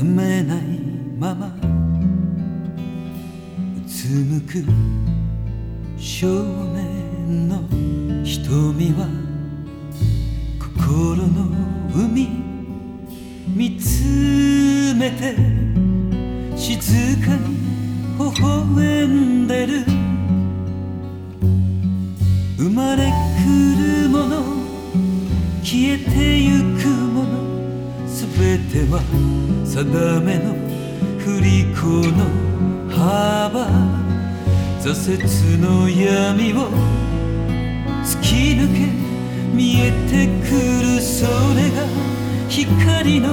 覚めないままうつむく少年の瞳は心の海見つめて静かに微笑んでる。生まれくるもの消えてゆくものすべては定めの振り子の幅。挫折の闇を突き抜け見えてくるそれが光の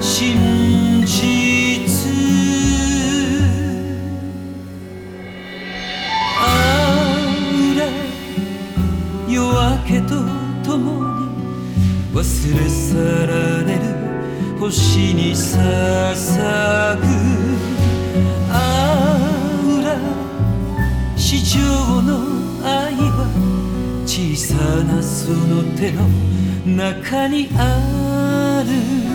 真実。あら夜明けとともに忘れ去られる星に捧ぐあら市場の愛は小さなその手の中にある。